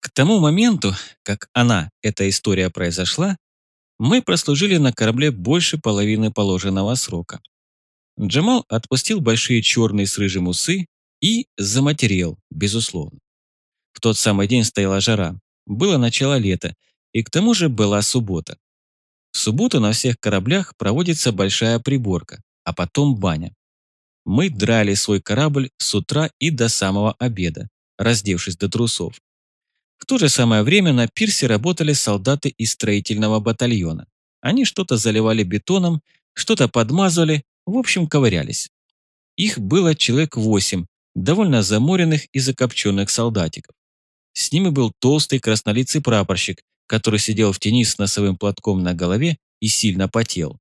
К тому моменту, как она, эта история произошла, мы прослужили на корабле больше половины положенного срока. Джамал отпустил большие черные с рыжим усы и заматерел, безусловно. В тот самый день стояла жара, было начало лета, и к тому же была суббота. В субботу на всех кораблях проводится большая приборка, а потом баня. Мы драли свой корабль с утра и до самого обеда, раздевшись до трусов. В то же самое время на пирсе работали солдаты из строительного батальона. Они что-то заливали бетоном, что-то подмазывали, в общем, ковырялись. Их было человек восемь, довольно заморенных и закопченных солдатиков. С ними был толстый краснолицый прапорщик, который сидел в тени с носовым платком на голове и сильно потел.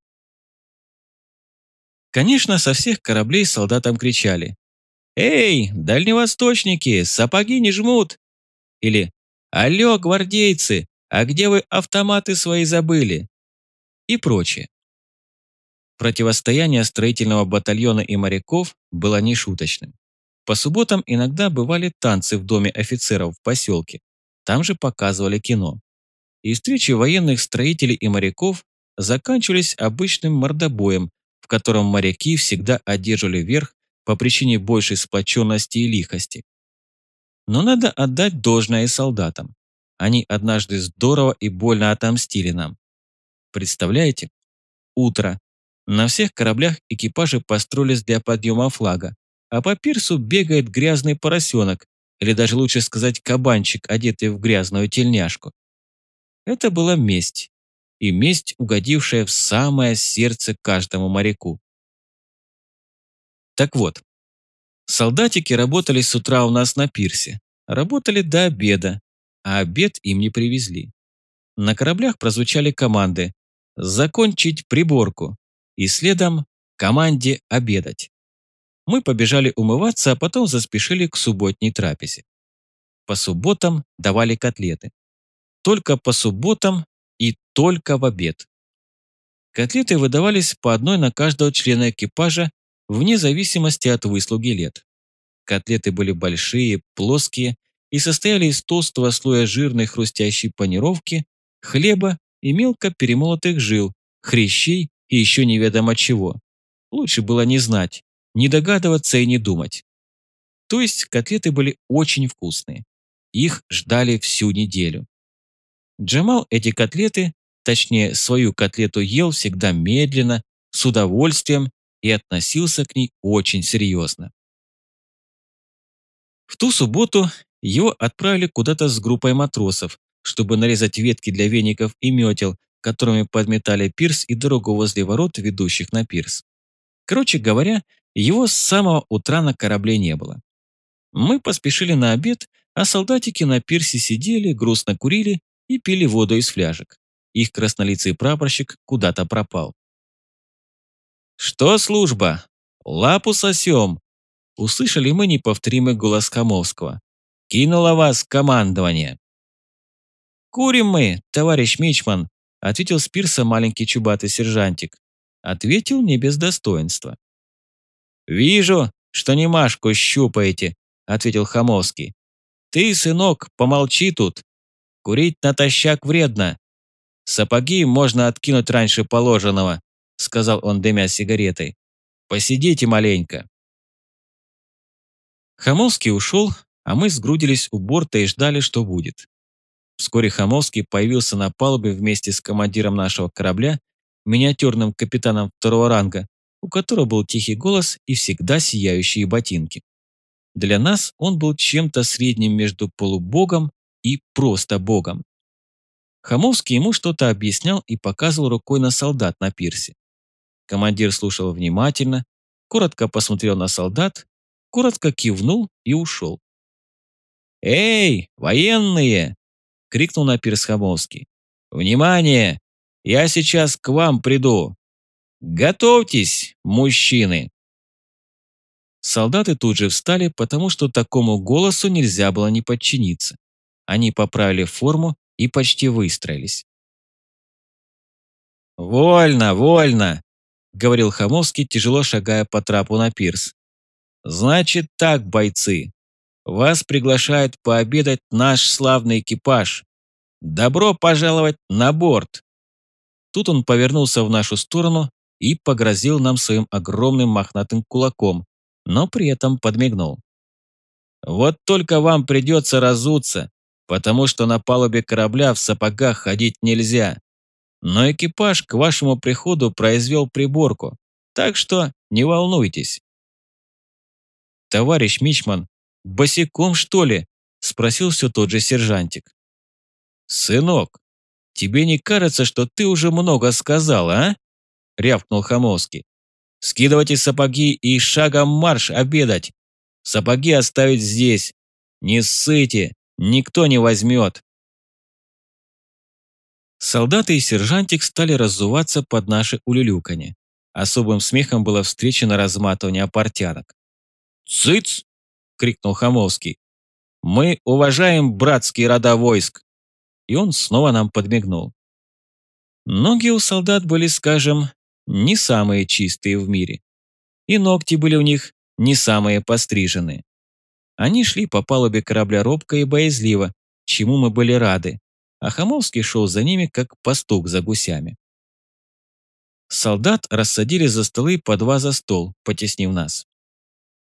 Конечно, со всех кораблей солдатам кричали «Эй, дальневосточники, сапоги не жмут!» Или «Алло, гвардейцы, а где вы автоматы свои забыли?» И прочее. Противостояние строительного батальона и моряков было нешуточным. По субботам иногда бывали танцы в доме офицеров в поселке. Там же показывали кино. И встречи военных строителей и моряков заканчивались обычным мордобоем, в котором моряки всегда одерживали верх по причине большей сплоченности и лихости. Но надо отдать должное и солдатам. Они однажды здорово и больно отомстили нам. Представляете? Утро. На всех кораблях экипажи построились для подъема флага, а по пирсу бегает грязный поросенок, или даже лучше сказать кабанчик, одетый в грязную тельняшку. Это была месть, и месть, угодившая в самое сердце каждому моряку. Так вот, солдатики работали с утра у нас на пирсе, работали до обеда, а обед им не привезли. На кораблях прозвучали команды «закончить приборку» и следом «команде обедать». Мы побежали умываться, а потом заспешили к субботней трапезе. По субботам давали котлеты. Только по субботам и только в обед. Котлеты выдавались по одной на каждого члена экипажа вне зависимости от выслуги лет. Котлеты были большие, плоские и состояли из толстого слоя жирной хрустящей панировки, хлеба и мелко перемолотых жил, хрящей и еще неведомо чего. Лучше было не знать, не догадываться и не думать. То есть котлеты были очень вкусные. Их ждали всю неделю. Джамал эти котлеты, точнее свою котлету ел всегда медленно, с удовольствием и относился к ней очень серьезно. В ту субботу его отправили куда-то с группой матросов, чтобы нарезать ветки для веников и метел, которыми подметали пирс и дорогу возле ворот, ведущих на пирс. Короче говоря, его с самого утра на корабле не было. Мы поспешили на обед, а солдатики на пирсе сидели, грустно курили и пили воду из фляжек. Их краснолицый прапорщик куда-то пропал. «Что служба? Лапу сосем!» Услышали мы неповторимый голос Камовского. «Кинуло вас командование!» «Курим мы, товарищ Мичман», ответил с пирса маленький чубатый сержантик. Ответил не без достоинства. «Вижу, что не Машку щупаете», ответил Хамовский. «Ты, сынок, помолчи тут, Курить натощак вредно. Сапоги можно откинуть раньше положенного, сказал он, дымя сигаретой. Посидите маленько. Хамовский ушел, а мы сгрудились у борта и ждали, что будет. Вскоре Хамовский появился на палубе вместе с командиром нашего корабля, миниатюрным капитаном второго ранга, у которого был тихий голос и всегда сияющие ботинки. Для нас он был чем-то средним между полубогом и просто богом. Хамовский ему что-то объяснял и показывал рукой на солдат на пирсе. Командир слушал внимательно, коротко посмотрел на солдат, коротко кивнул и ушел. «Эй, военные!» — крикнул на пирс Хамовский. «Внимание! Я сейчас к вам приду! Готовьтесь, мужчины!» Солдаты тут же встали, потому что такому голосу нельзя было не подчиниться. Они поправили форму и почти выстроились. «Вольно, вольно!» — говорил Хамовский, тяжело шагая по трапу на пирс. «Значит так, бойцы. Вас приглашает пообедать наш славный экипаж. Добро пожаловать на борт!» Тут он повернулся в нашу сторону и погрозил нам своим огромным мохнатым кулаком, но при этом подмигнул. «Вот только вам придется разуться, потому что на палубе корабля в сапогах ходить нельзя. Но экипаж к вашему приходу произвел приборку, так что не волнуйтесь». «Товарищ Мичман, босиком, что ли?» – спросил все тот же сержантик. «Сынок, тебе не кажется, что ты уже много сказал, а?» – рявкнул Хамовский. «Скидывайте сапоги и шагом марш обедать. Сапоги оставить здесь. Не ссыте, никто не возьмет». Солдаты и сержантик стали разуваться под наше улюлюканье. Особым смехом было встречено разматывание портянок. «Цыц!» — крикнул Хамовский. «Мы уважаем братские рода войск!» И он снова нам подмигнул. Ноги у солдат были, скажем, не самые чистые в мире. И ногти были у них не самые постриженные. Они шли по палубе корабля робко и боязливо, чему мы были рады, а Хамовский шел за ними, как пастух за гусями. Солдат рассадили за столы по два за стол, потеснив нас.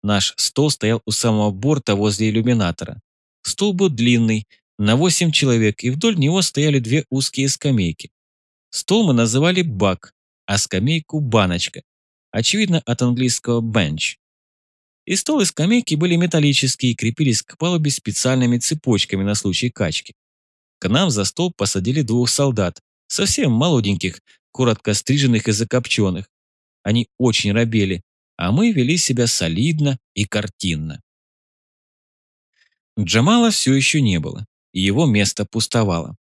Наш стол стоял у самого борта возле иллюминатора. Стол был длинный, на восемь человек, и вдоль него стояли две узкие скамейки. Стол мы называли «бак», а скамейку «баночка». Очевидно, от английского «bench». И стол и скамейки были металлические и крепились к палубе специальными цепочками на случай качки. К нам за стол посадили двух солдат, совсем молоденьких, коротко стриженных и закопченных. Они очень робели, а мы вели себя солидно и картинно. Джамала все еще не было, и его место пустовало.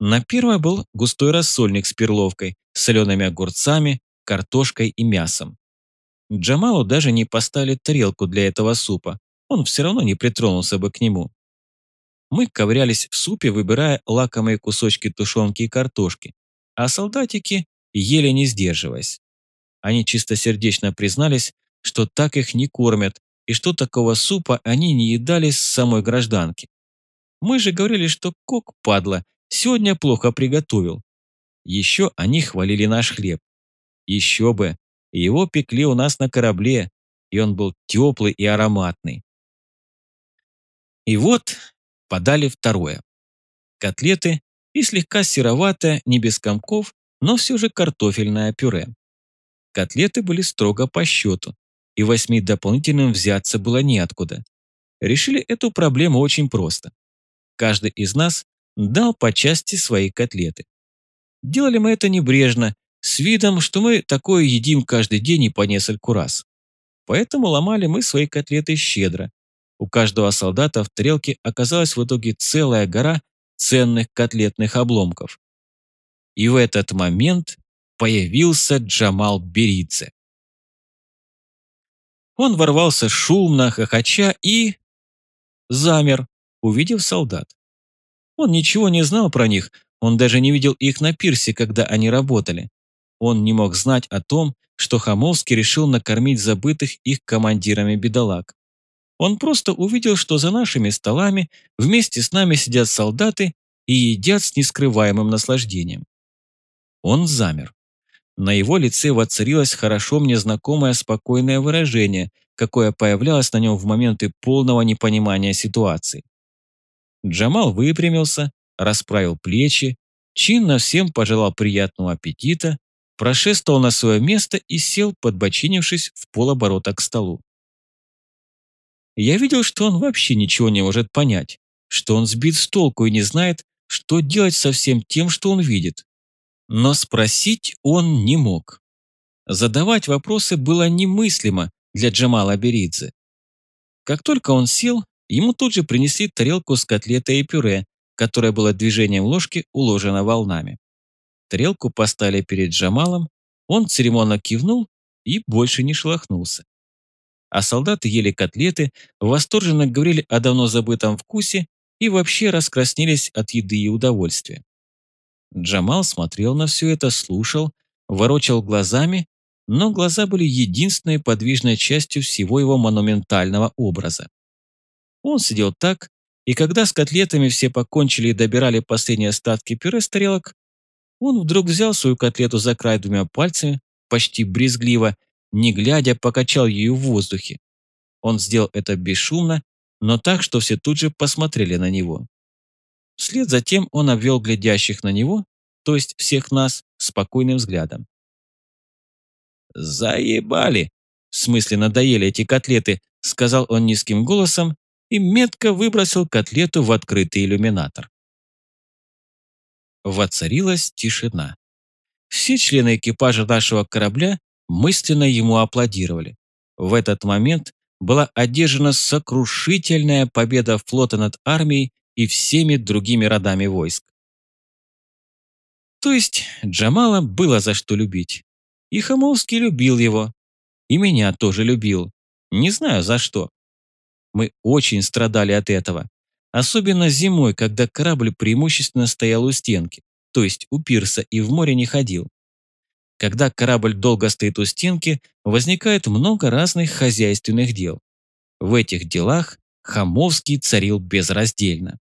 На первое был густой рассольник с перловкой, солеными огурцами, картошкой и мясом. Джамалу даже не поставили тарелку для этого супа, он все равно не притронулся бы к нему. Мы ковырялись в супе, выбирая лакомые кусочки тушенки и картошки, а солдатики ели не сдерживаясь. Они чистосердечно признались, что так их не кормят, и что такого супа они не едали с самой гражданки. Мы же говорили, что кок, падла, сегодня плохо приготовил. Еще они хвалили наш хлеб. Еще бы, его пекли у нас на корабле, и он был теплый и ароматный. И вот подали второе. Котлеты и слегка сероватое, не без комков, но все же картофельное пюре. Котлеты были строго по счету, и восьми дополнительным взяться было неоткуда. Решили эту проблему очень просто. Каждый из нас дал по части свои котлеты. Делали мы это небрежно, с видом, что мы такое едим каждый день и по нескольку раз. Поэтому ломали мы свои котлеты щедро, у каждого солдата в тарелке оказалась в итоге целая гора ценных котлетных обломков. И в этот момент появился Джамал Беридзе. Он ворвался шумно, хохоча и... замер, увидев солдат. Он ничего не знал про них, он даже не видел их на пирсе, когда они работали. Он не мог знать о том, что Хамовский решил накормить забытых их командирами бедолаг. Он просто увидел, что за нашими столами вместе с нами сидят солдаты и едят с нескрываемым наслаждением. Он замер. На его лице воцарилось хорошо мне знакомое спокойное выражение, какое появлялось на нем в моменты полного непонимания ситуации. Джамал выпрямился, расправил плечи, чинно всем пожелал приятного аппетита, прошествовал на свое место и сел, подбочинившись в полоборота к столу. Я видел, что он вообще ничего не может понять, что он сбит с толку и не знает, что делать со всем тем, что он видит. Но спросить он не мог. Задавать вопросы было немыслимо для Джамала Беридзе. Как только он сел, ему тут же принесли тарелку с котлетой и пюре, которое было движением ложки уложено волнами. Тарелку поставили перед Джамалом, он церемонно кивнул и больше не шелохнулся а солдаты ели котлеты, восторженно говорили о давно забытом вкусе и вообще раскраснелись от еды и удовольствия. Джамал смотрел на все это, слушал, ворочал глазами, но глаза были единственной подвижной частью всего его монументального образа. Он сидел так, и когда с котлетами все покончили и добирали последние остатки пюре с тарелок, он вдруг взял свою котлету за край двумя пальцами, почти брезгливо, не глядя, покачал ее в воздухе. Он сделал это бесшумно, но так, что все тут же посмотрели на него. Вслед за тем он обвел глядящих на него, то есть всех нас, спокойным взглядом. «Заебали!» В смысле, надоели эти котлеты, сказал он низким голосом и метко выбросил котлету в открытый иллюминатор. Воцарилась тишина. Все члены экипажа нашего корабля мысленно ему аплодировали. В этот момент была одержана сокрушительная победа флота над армией и всеми другими родами войск. То есть Джамала было за что любить. И Хамовский любил его. И меня тоже любил. Не знаю за что. Мы очень страдали от этого. Особенно зимой, когда корабль преимущественно стоял у стенки, то есть у пирса и в море не ходил. Когда корабль долго стоит у стенки, возникает много разных хозяйственных дел. В этих делах Хамовский царил безраздельно.